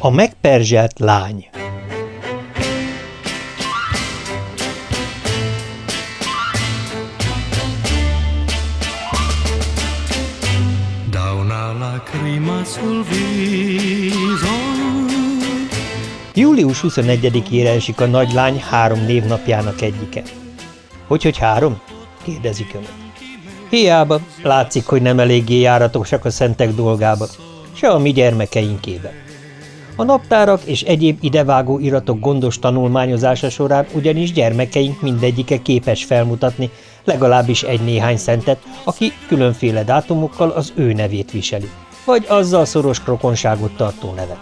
A megperzselt lány Július 21-ére esik a nagylány három névnapjának egyike. Hogy, hogy három? kérdezik önök. Hiába, látszik, hogy nem eléggé járatosak a szentek dolgába, se a mi gyermekeinkében. A naptárak és egyéb idevágó iratok gondos tanulmányozása során ugyanis gyermekeink mindegyike képes felmutatni legalábbis egy-néhány szentet, aki különféle dátumokkal az ő nevét viseli, vagy azzal szoros krokonságot tartó nevet.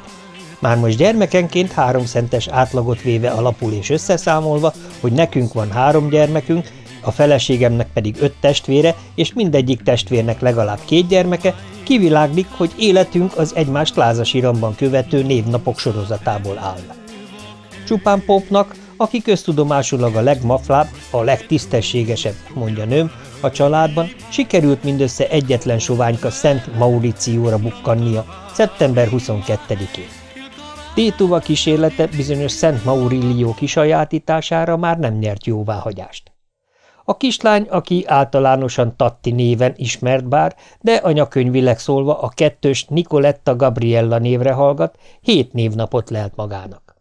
Már most gyermekenként három szentes átlagot véve alapul és összeszámolva, hogy nekünk van három gyermekünk, a feleségemnek pedig öt testvére, és mindegyik testvérnek legalább két gyermeke, kiviláglik, hogy életünk az egymást lázas iramban követő névnapok sorozatából áll. Csupán Popnak, aki köztudomásulag a legmaflább, a legtisztességesebb, mondja nőm, a családban, sikerült mindössze egyetlen soványka Szent Mauricióra bukkannia, szeptember 22-én. Tétuva kísérlete bizonyos Szent Maurillió kisajátítására már nem nyert jóváhagyást. A kislány, aki általánosan Tatti néven ismert bár, de anyakönyvileg szólva a kettős Nicoletta Gabriella névre hallgat, hét névnapot lelt magának.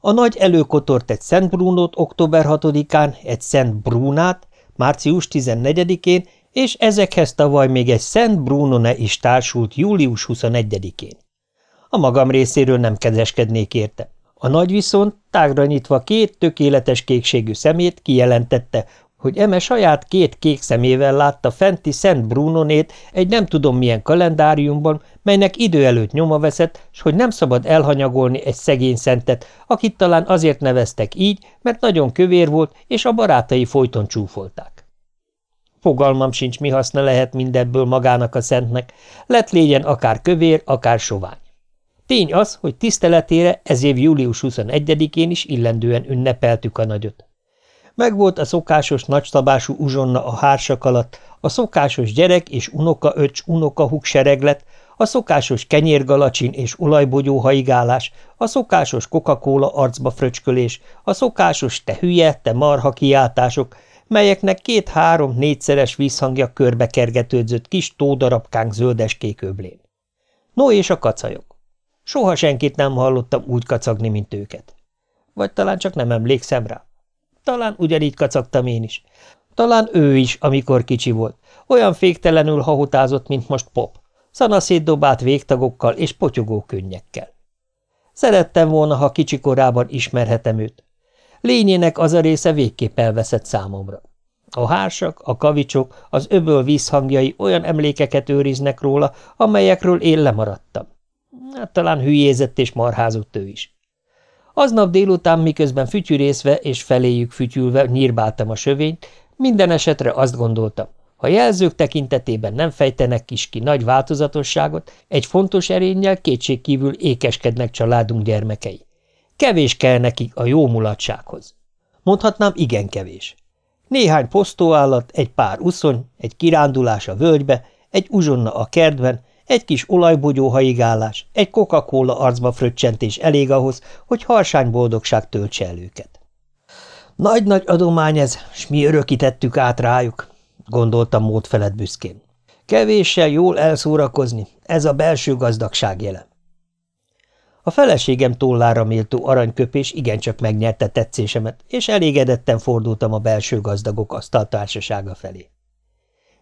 A nagy előkotort egy Szent Brunót október 6-án, egy Szent Brunát, március 14-én, és ezekhez tavaly még egy Szent Brunone is társult július 21-én. A magam részéről nem kezeskednék érte. A nagy viszont, tágra nyitva két tökéletes kékségű szemét kijelentette, hogy eme saját két kék szemével látta fenti Szent Brunonét egy nem tudom milyen kalendáriumban, melynek idő előtt nyoma veszett, s hogy nem szabad elhanyagolni egy szegény szentet, akit talán azért neveztek így, mert nagyon kövér volt, és a barátai folyton csúfolták. Fogalmam sincs, mi haszna lehet mindebből magának a szentnek, lett légyen akár kövér, akár sovány. Tény az, hogy tiszteletére ez év július 21-én is illendően ünnepeltük a nagyot. Megvolt a szokásos nagyszabású uzsonna a hársak alatt, a szokásos gyerek és unoka-öcs unoka sereglet, a szokásos kenyérgalacsin és olajbogyó haigálás, a szokásos Coca-Cola arcba fröcskölés, a szokásos te hülye, te marha kiáltások, melyeknek két-három-négyszeres vízhangja körbe kergetődzött kis tódarabkánk zöldeskék öblén. No és a kacajok. Soha senkit nem hallottam úgy kacagni, mint őket. Vagy talán csak nem emlékszem rá. Talán ugyanígy kacagtam én is. Talán ő is, amikor kicsi volt. Olyan féktelenül hahotázott, mint most Pop. Szanaszétdobált végtagokkal és potyogó könnyekkel. Szerettem volna, ha kicsi korában ismerhetem őt. Lényének az a része végképp elveszett számomra. A hársak, a kavicsok, az öböl vízhangjai olyan emlékeket őriznek róla, amelyekről én lemaradtam. Hát talán hülyézett és marházott ő is. Aznap délután, miközben fütyűrészve és feléjük fütyülve nyírbáltam a sövényt, minden esetre azt gondoltam, ha jelzők tekintetében nem fejtenek kis ki nagy változatosságot, egy fontos erénnyel kétségkívül ékeskednek családunk gyermekei. Kevés kell nekik a jó mulatsághoz. Mondhatnám, igen kevés. Néhány posztóállat, egy pár uszony, egy kirándulás a völgybe, egy uzsonna a kertben, egy kis olajbogyó haigálás, egy Coca-Cola arcba fröccsentés elég ahhoz, hogy harsány boldogság töltse el őket. Nagy-nagy adomány ez, s mi örökítettük át rájuk, gondoltam mód felett büszkén. Kevéssel jól elszórakozni, ez a belső gazdagság jele. A feleségem tollára méltó aranyköpés igencsak megnyerte tetszésemet, és elégedetten fordultam a belső gazdagok asztaltársasága felé.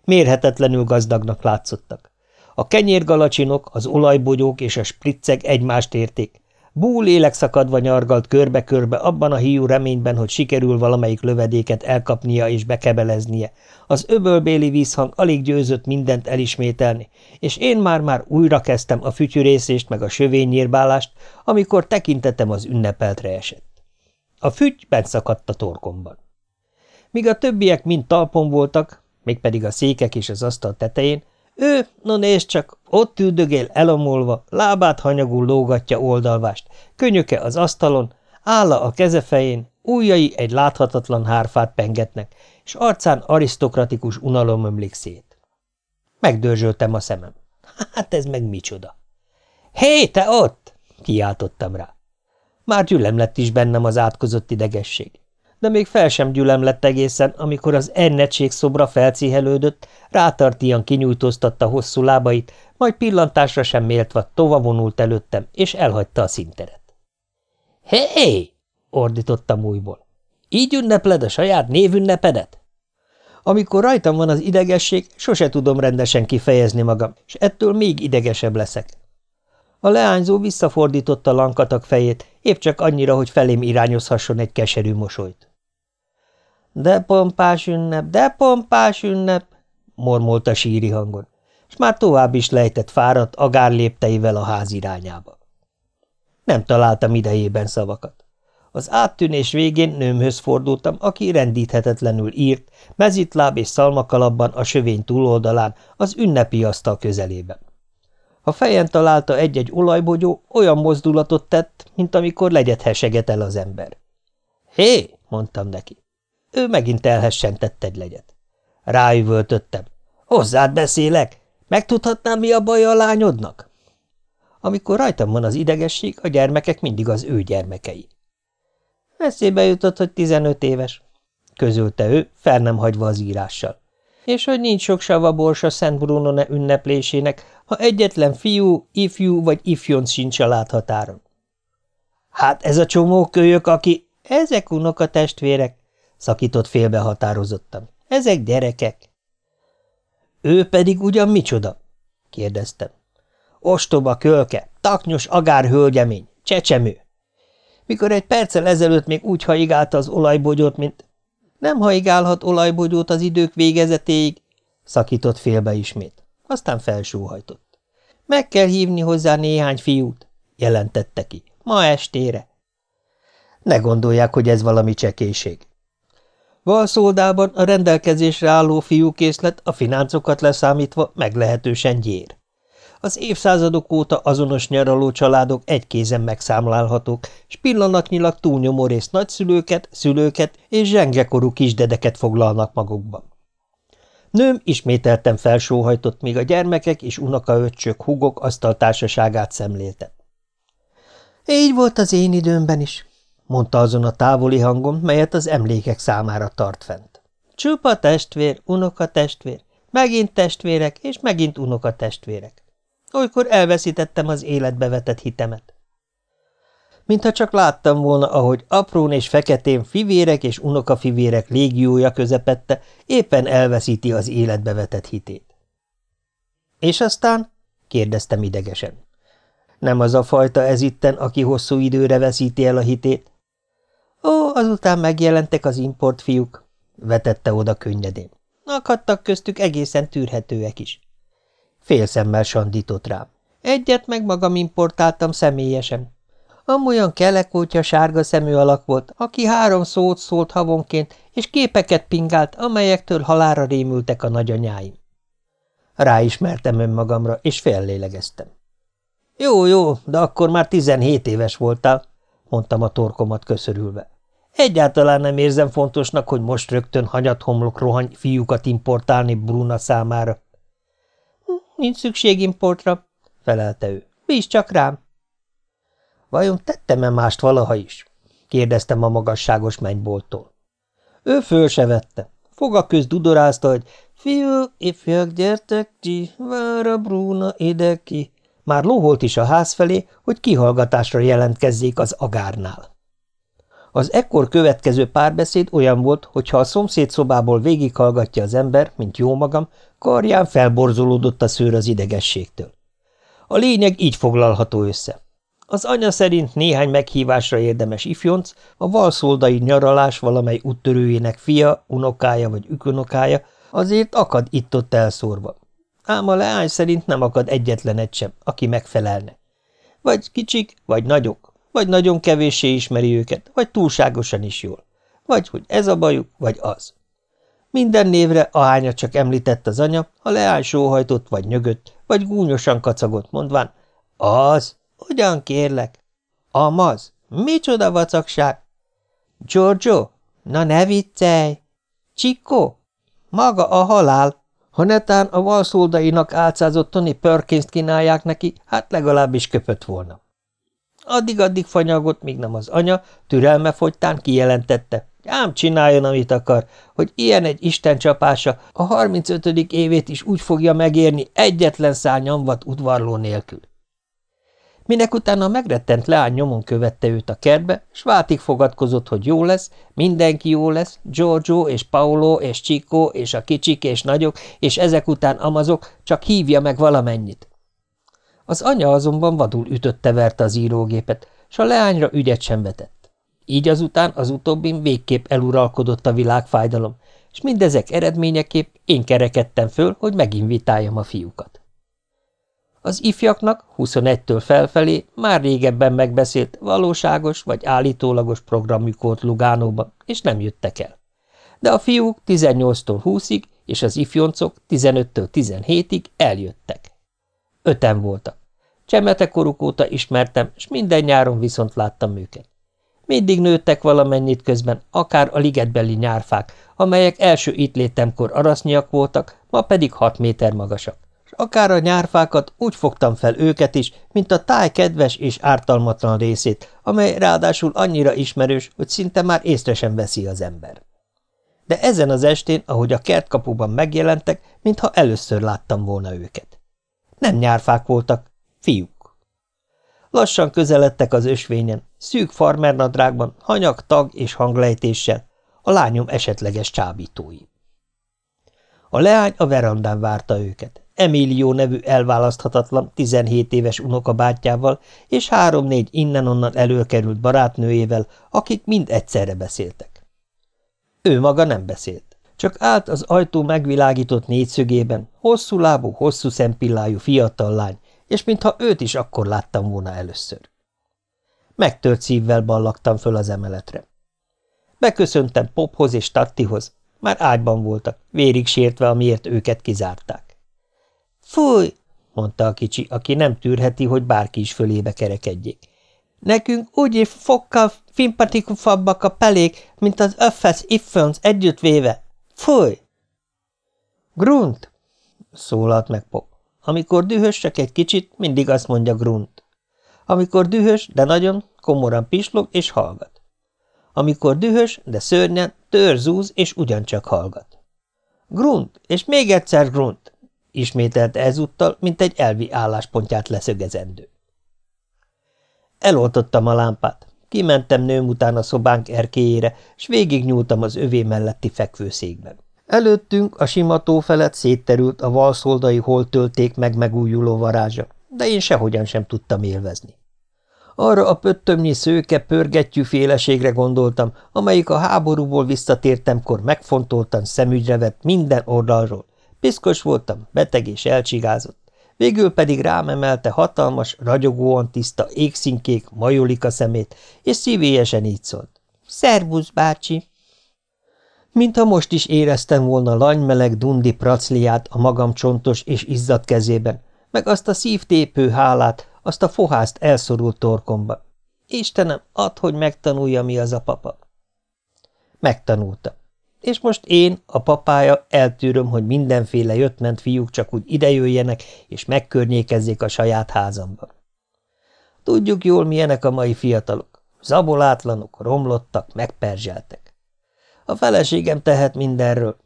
Mérhetetlenül gazdagnak látszottak. A kenyérgalacsinok, az olajbogyók és a spriccek egymást érték. Bú lélekszakadva nyargalt körbe-körbe abban a hiú reményben, hogy sikerül valamelyik lövedéket elkapnia és bekebeleznie. Az öbölbéli vízhang alig győzött mindent elismételni, és én már-már újra kezdtem a fütyűrészést meg a sövénynyírbálást, amikor tekintetem az ünnepeltre esett. A füty bent szakadt a torkomban. Míg a többiek mind talpon voltak, mégpedig a székek és az asztal tetején, ő, no nézd csak, ott üldögél elomolva, lábát hanyagul lógatja oldalvást, könyöke az asztalon, álla a keze fején, ujjai egy láthatatlan hárfát pengetnek, és arcán arisztokratikus unalom ömlik szét. Megdörzsöltem a szemem. Hát ez meg micsoda? – Hé, te ott! kiáltottam rá. Már gyülem lett is bennem az átkozott idegesség. De még fel sem gyülem lett egészen, amikor az ennetség szobra felcihelődött, rátartian kinyújtóztatta hosszú lábait, majd pillantásra sem méltva tovavonult előttem, és elhagyta a szinteret. Hé! Hey! ordítottam újból. Így ünnepled a saját névünnepedet? Amikor rajtam van az idegesség, sose tudom rendesen kifejezni magam, és ettől még idegesebb leszek. A leányzó visszafordította lankatak fejét, épp csak annyira, hogy felém irányozhasson egy keserű mosolyt. De pompás ünnep, de pompás ünnep, mormolta síri hangon, és már tovább is lejtett fáradt agár lépteivel a ház irányába. Nem találtam idejében szavakat. Az áttűnés végén nőmhöz fordultam, aki rendíthetetlenül írt, mezitláb és szalmakalapban a sövény túloldalán, az ünnepi asztal közelében. A fejen találta egy-egy olajbogyó, olyan mozdulatot tett, mint amikor legyet heseget el az ember. Hé, mondtam neki. Ő megint elhessentett egy legyet. Ráüvöltöttem. Hozzád beszélek! Megtudhatnám, mi a baj a lányodnak? Amikor rajtam van az idegesség, a gyermekek mindig az ő gyermekei. Eszébe jutott, hogy tizenöt éves, közölte ő, fel nem hagyva az írással. És hogy nincs sok sava borsa Szent Brunone ünneplésének, ha egyetlen fiú, ifjú vagy ifjonc sincs a láthatáron. Hát ez a csomó kölyök, aki... Ezek unoka testvérek, szakított félbe határozottan. Ezek gyerekek. Ő pedig ugyan micsoda? kérdeztem. Ostoba kölke, taknyos agár hölgyemény, csecsemő. Mikor egy perccel ezelőtt még úgy haigálta az olajbogyót, mint... Nem haigálhat olajbogyót az idők végezetéig, szakított félbe ismét. Aztán felsóhajtott. Meg kell hívni hozzá néhány fiút, jelentette ki. Ma estére. Ne gondolják, hogy ez valami csekéség. Valszóldában a rendelkezésre álló fiúkészlet a fináncokat leszámítva meglehetősen gyér. Az évszázadok óta azonos nyaraló családok egy kézen megszámlálhatók, s pillanatnyilag túlnyomó részt nagyszülőket, szülőket és zsengekorú kisdedeket foglalnak magukban. Nőm ismételten felsóhajtott, míg a gyermekek és unokaöccsök hugok asztaltársaságát szemlélte. Így volt az én időmben is, mondta azon a távoli hangon, melyet az emlékek számára tart fent. Csupa testvér, unoka testvér, megint testvérek és megint unoka testvérek. Olykor elveszítettem az életbe vetett hitemet. Mintha csak láttam volna, ahogy aprón és feketén fivérek és unokafivérek légiója közepette éppen elveszíti az életbe vetett hitét. És aztán? kérdeztem idegesen. Nem az a fajta ez itten, aki hosszú időre veszíti el a hitét? Ó, azután megjelentek az importfiúk, vetette oda könnyedén. Akadtak köztük egészen tűrhetőek is. Félszemmel sandított rám. Egyet meg magam importáltam személyesen. Amolyan kelekótya sárga szemű alak volt, aki három szót szólt havonként, és képeket pingált, amelyektől halára rémültek a nagyanyáim. Ráismertem önmagamra, és fellélegeztem. Jó, jó, de akkor már tizenhét éves voltál, mondtam a torkomat köszörülve. Egyáltalán nem érzem fontosnak, hogy most rögtön hanyathomlok rohany fiúkat importálni Bruna számára. Nincs szükség importra, felelte ő. Bízz csak rám. Vajon tettem-e mást valaha is? kérdeztem a magasságos mennybolttól. Ő föl se vette. Foga köz dudorázta, hogy fiú, ifjak, gyertek ki, vár a Bruna ide ki. Már lóholt is a ház felé, hogy kihallgatásra jelentkezzék az agárnál. Az ekkor következő párbeszéd olyan volt, hogyha a szomszéd szobából végighallgatja az ember, mint jó magam, karján felborzolódott a szőr az idegességtől. A lényeg így foglalható össze. Az anya szerint néhány meghívásra érdemes ifjonc, a valszoldai nyaralás valamely úttörőjének fia, unokája vagy ükönokája azért akad itt-ott elszórva. Ám a leány szerint nem akad egyetlen egy sem, aki megfelelne. Vagy kicsik, vagy nagyok, vagy nagyon kevéssé ismeri őket, vagy túlságosan is jól. Vagy hogy ez a bajuk, vagy az. Minden névre, ahánya csak említett az anya, a leány sóhajtott, vagy nyögött, vagy gúnyosan kacagott, mondván, az, ugyan kérlek, amaz, micsoda vacakság? Giorgio, na ne viccelj! Csikó, maga a halál. Ha netán a valszoldainak álcázott Tony Perkins kínálják neki, hát legalábbis köpött volna. Addig-addig fanyagott, míg nem az anya türelme fogytán kijelentette. Ám csináljon, amit akar, hogy ilyen egy Isten csapása a 35. évét is úgy fogja megérni egyetlen szál nyomvat udvarló nélkül. Minek utána a megrettent leány nyomon követte őt a kertbe, s váltig fogadkozott, hogy jó lesz, mindenki jó lesz, Giorgio és Paolo és Chico és a kicsik és nagyok, és ezek után amazok, csak hívja meg valamennyit. Az anya azonban vadul ütötte-verte az írógépet, s a leányra ügyet sem vetett. Így azután az utóbbin végképp eluralkodott a világfájdalom, és mindezek eredményeképp én kerekedtem föl, hogy meginvitáljam a fiúkat. Az ifjaknak 21-től felfelé már régebben megbeszélt valóságos vagy állítólagos programjuk volt Lugánóban, és nem jöttek el. De a fiúk 18-tól 20-ig és az ifjoncok 15-től 17-ig eljöttek. Öten voltak. Csemetekoruk óta ismertem, és minden nyáron viszont láttam őket. Mindig nőttek valamennyit közben, akár a ligetbeli nyárfák, amelyek első itt létemkor arasznyiak voltak, ma pedig hat méter magasak és akár a nyárfákat úgy fogtam fel őket is, mint a táj kedves és ártalmatlan részét, amely ráadásul annyira ismerős, hogy szinte már észre sem veszi az ember. De ezen az estén, ahogy a kertkapuban megjelentek, mintha először láttam volna őket. Nem nyárfák voltak, fiúk. Lassan közeledtek az ösvényen, szűk farmernadrágban, hanyag, tag és hanglejtéssel, a lányom esetleges csábítói. A leány a verandán várta őket. Emilio nevű elválaszthatatlan 17 éves unokabátyjával és három-négy innen-onnan előkerült barátnőjével, akik mind egyszerre beszéltek. Ő maga nem beszélt, csak állt az ajtó megvilágított négyszögében, hosszú lábú, hosszú szempillájú fiatal lány, és mintha őt is akkor láttam volna először. Megtört szívvel ballagtam föl az emeletre. Beköszöntem Pophoz és Tattihoz, már ágyban voltak, vérig sértve, amiért őket kizárták. Fúj, mondta a kicsi, aki nem tűrheti, hogy bárki is fölébe kerekedjék. Nekünk úgy fokkal fimpatikusabbak a pelék, mint az öffes iffönc együttvéve. Fúj! Grunt, szólalt meg Pop. Amikor dühös csak egy kicsit, mindig azt mondja Grunt. Amikor dühös, de nagyon, komoran pislog és hallgat. Amikor dühös, de szörnyen, törzúz és ugyancsak hallgat. Grunt, és még egyszer Grunt ismételte ezúttal, mint egy elvi álláspontját leszögezendő. Eloltottam a lámpát, kimentem nőm után a szobánk erkéjére, s végignyúltam az övé melletti fekvőszékben. Előttünk a sima tó felett szétterült a valszoldai holtölték meg megújuló varázsa, de én sehogyan sem tudtam élvezni. Arra a pöttömnyi szőke pörgettyű féleségre gondoltam, amelyik a háborúból visszatértemkor megfontoltan szemügyre vett minden oldalról, Piszkos voltam, beteg és elcsigázott. Végül pedig rám emelte hatalmas, ragyogóan tiszta, égszínkék majolika szemét, és szívélyesen így szólt. – Szervusz, bácsi! Mintha most is éreztem volna lanymeleg dundi pracliát a magam csontos és izzadt kezében, meg azt a szívtépő hálát, azt a fohászt elszorult torkomba. Istenem, add, hogy megtanulja, mi az a papa. Megtanulta és most én, a papája, eltűröm, hogy mindenféle jött-ment fiúk csak úgy idejöjjenek, és megkörnyékezzék a saját házamban. Tudjuk jól, milyenek a mai fiatalok. Zabolátlanok, romlottak, megperzseltek. A feleségem tehet mindenről.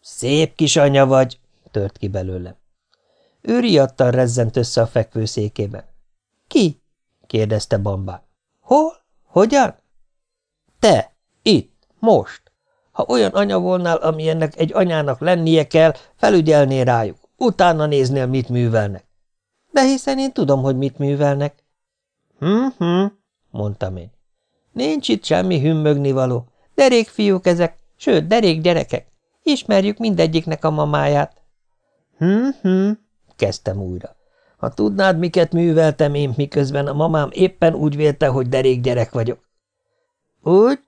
Szép kis anya vagy, tört ki belőlem. Ő riadtan rezzent össze a fekvőszékében. Ki? kérdezte Bambán. Hol? Hogyan? Te, itt, most. Ha olyan anya volnál, amilyennek egy anyának lennie kell, felügyelné rájuk, utána néznél, mit művelnek. De hiszen én tudom, hogy mit művelnek. Hm-hm, mondtam én. Nincs itt semmi hümmögni való. Derék fiúk ezek, sőt, derék gyerekek. Ismerjük mindegyiknek a mamáját. Hm-hm, kezdtem újra. Ha tudnád, miket műveltem én, miközben a mamám éppen úgy vélte, hogy derék gyerek vagyok. Úgy?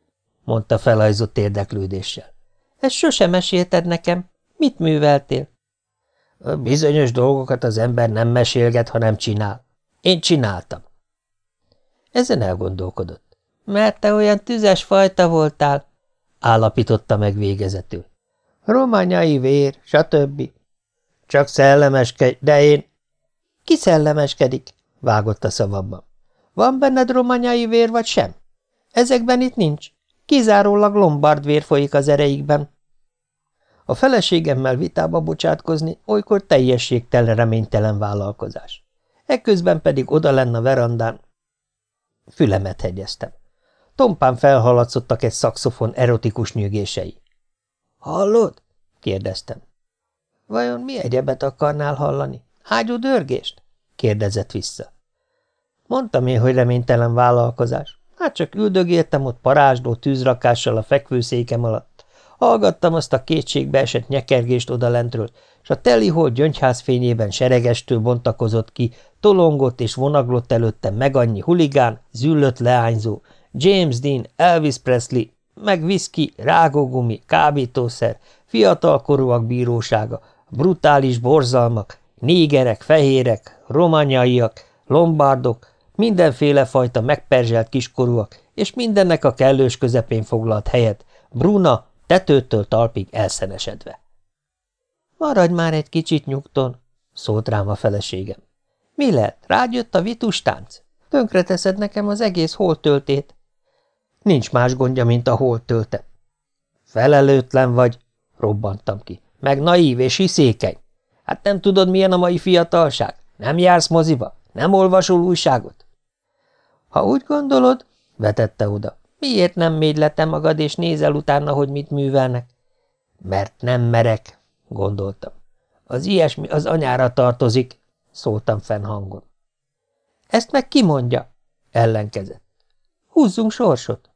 Mondta felajzott érdeklődéssel. Ezt sosem mesélted nekem. Mit műveltél? Bizonyos dolgokat az ember nem mesélget, ha nem csinál. Én csináltam. Ezen elgondolkodott. Mert te olyan tüzes fajta voltál, állapította meg végezetül. Rományai vér, stb. Csak szellemeskedj, de én... Ki szellemeskedik? vágott a szavabban. Van benned romanyai vér, vagy sem? Ezekben itt nincs. Kizárólag lombard vér folyik az ereikben. A feleségemmel vitába bocsátkozni olykor teljességtelen reménytelen vállalkozás. Ekközben pedig oda lenne a verandán. Fülemet hegyeztem. Tompán felhaladszottak egy szakszofon erotikus nyűgései. – Hallod? – kérdeztem. – Vajon mi egyebet akarnál hallani? Ágyú dörgést? – kérdezett vissza. Mondtam én, hogy reménytelen vállalkozás. Hát csak üldögéltem ott parázsló tűzrakással a fekvőszékem alatt. Hallgattam azt a kétségbe esett nyekergést odalentről, és a telihold gyöngyház fényében seregestől bontakozott ki, tolongott és vonaglott előttem meg annyi huligán, züllött leányzó, James Dean, Elvis Presley, meg whisky, rágógumi, kábítószer, fiatalkorúak bírósága, brutális borzalmak, négerek, fehérek, romanyaiak, lombardok, mindenféle fajta megperzselt kiskorúak, és mindennek a kellős közepén foglalt helyet, Bruna tetőtől talpig elszenesedve. – Maradj már egy kicsit nyugton, szólt rám a feleségem. – Mi lehet, rágyött a vitustánc? Tönkreteszed nekem az egész holtöltét. Nincs más gondja, mint a holtölte. Felelőtlen vagy, robbantam ki, meg naív és hiszékeny. Hát nem tudod, milyen a mai fiatalság? Nem jársz moziba? Nem olvasol újságot? Ha úgy gondolod, vetette oda, miért nem mégy le te magad, és nézel utána, hogy mit művelnek? Mert nem merek, gondoltam. Az ilyesmi az anyára tartozik, szóltam fennhangon. Ezt meg ki mondja? ellenkezett. Húzzunk sorsot.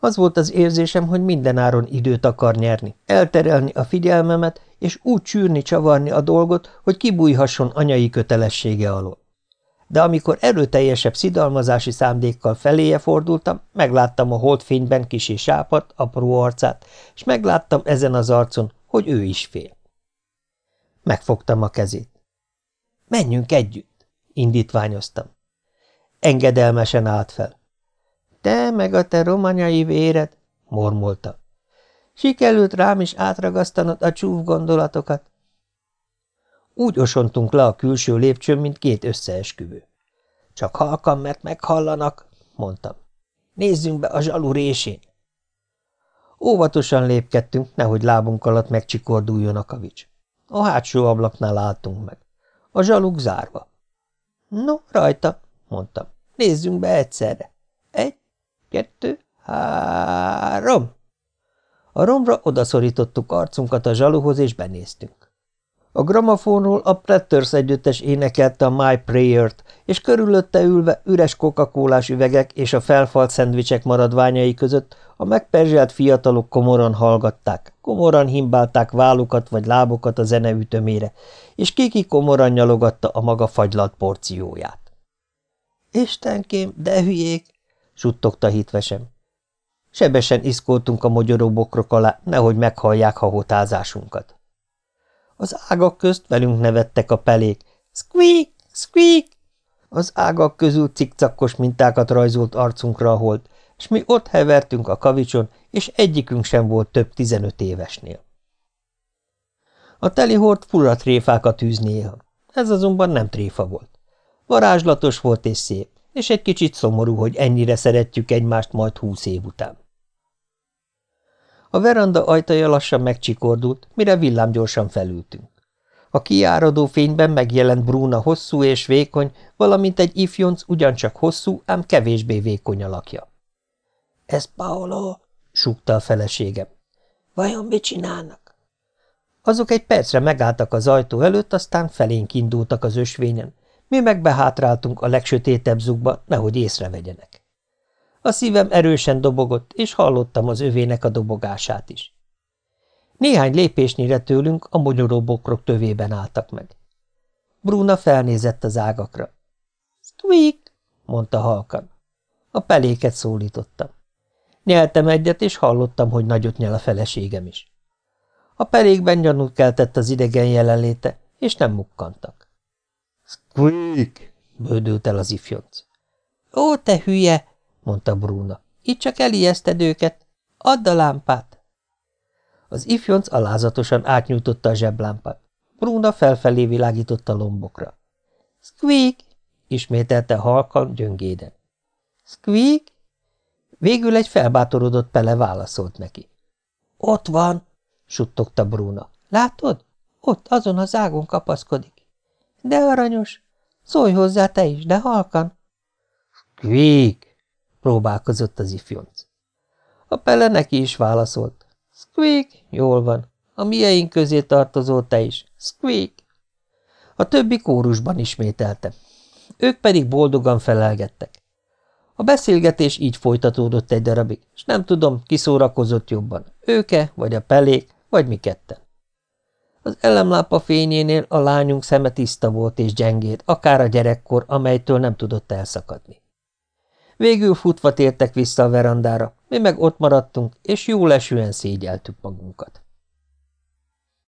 Az volt az érzésem, hogy mindenáron időt akar nyerni, elterelni a figyelmemet, és úgy csűrni, csavarni a dolgot, hogy kibújhasson anyai kötelessége alól. De amikor erőteljesebb szidalmazási szándékkal feléje fordultam, megláttam a holdfényben kisé sápat, apró arcát, és megláttam ezen az arcon, hogy ő is fél. Megfogtam a kezét. – Menjünk együtt! – indítványoztam. Engedelmesen állt fel. Te meg a te romanyai véred, mormolta. Sikerült rám is átragasztanod a csúf gondolatokat. Úgy osontunk le a külső lépcsőn, mint két összeesküvő. Csak halkan, mert meghallanak, mondtam. Nézzünk be a zsalu résén. Óvatosan lépkedtünk, nehogy lábunk alatt megcsikorduljon a kavics. A hátsó ablaknál álltunk meg. A zsaluk zárva. No, rajta, mondtam. Nézzünk be egyszerre. Egy, kettő, három. A romra odaszorítottuk arcunkat a zsaluhoz, és benéztünk. A gramofonról a Pretters együttes énekelte a My Prayer-t, és körülötte ülve üres coca üvegek és a felfalt szendvicsek maradványai között a megperzselt fiatalok komoran hallgatták, komoran himbálták vállukat vagy lábukat a zene ütömére, és Kiki komoran nyalogatta a maga fagylalt porcióját. – Istenkém, de hülyék! suttogta hitvesem. Sebesen iszkoltunk a mogyoró bokrok alá, nehogy meghallják hahotázásunkat. Az ágak közt velünk nevettek a pelék. Squeak! Squeak! Az ágak közül cikcakkos mintákat rajzolt arcunkra a hold, és mi ott hevertünk a kavicson, és egyikünk sem volt több tizenöt évesnél. A teli hord fura tréfákat űz néha. Ez azonban nem tréfa volt. Varázslatos volt és szép és egy kicsit szomorú, hogy ennyire szeretjük egymást majd húsz év után. A veranda ajtaja lassan megcsikordult, mire villámgyorsan felültünk. A kiáradó fényben megjelent Bruna hosszú és vékony, valamint egy ifjonc ugyancsak hosszú, ám kevésbé vékony alakja. – Ez Paolo? – súgta a feleségem. – Vajon mit csinálnak? Azok egy percre megálltak az ajtó előtt, aztán felénk indultak az ösvényen, mi meg behátráltunk a legsötétebb zugba, nehogy észrevegyenek. A szívem erősen dobogott, és hallottam az övének a dobogását is. Néhány lépésnyire tőlünk a mogyoró bokrok tövében álltak meg. Bruna felnézett az ágakra. – Squeak! – mondta halkan. A peléket szólítottam. Nyeltem egyet, és hallottam, hogy nagyot nyel a feleségem is. A pelékben gyanút keltett az idegen jelenléte, és nem mukkantak. Squeak! bődült el az ifjonc. Ó, te hülye! Mondta Bruna. Itt csak elijeszted őket. Add a lámpát! Az ifjonc alázatosan átnyújtotta a zseblámpát. Bruna felfelé világította lombokra. Squeak! ismételte halkan gyöngéden. Squeak? Végül egy felbátorodott Pele válaszolt neki. Ott van, suttogta Bruna. Látod? Ott, azon az ágon kapaszkodik. De aranyos. Szólj hozzá te is, de halkan. Squeak! Próbálkozott az ifjonc. A Pele neki is válaszolt. Squeak, jól van. A mieink közé tartozol te is. Squeak. A többi kórusban ismételte. Ők pedig boldogan felelgettek. A beszélgetés így folytatódott egy darabig, és nem tudom, ki szórakozott jobban, őke, vagy a pelék, vagy mi ketten. Az elemlámpa fényénél a lányunk szeme tiszta volt és gyengéd, akár a gyerekkor, amelytől nem tudott elszakadni. Végül futva tértek vissza a verandára, mi meg ott maradtunk, és jól esően szégyeltük magunkat.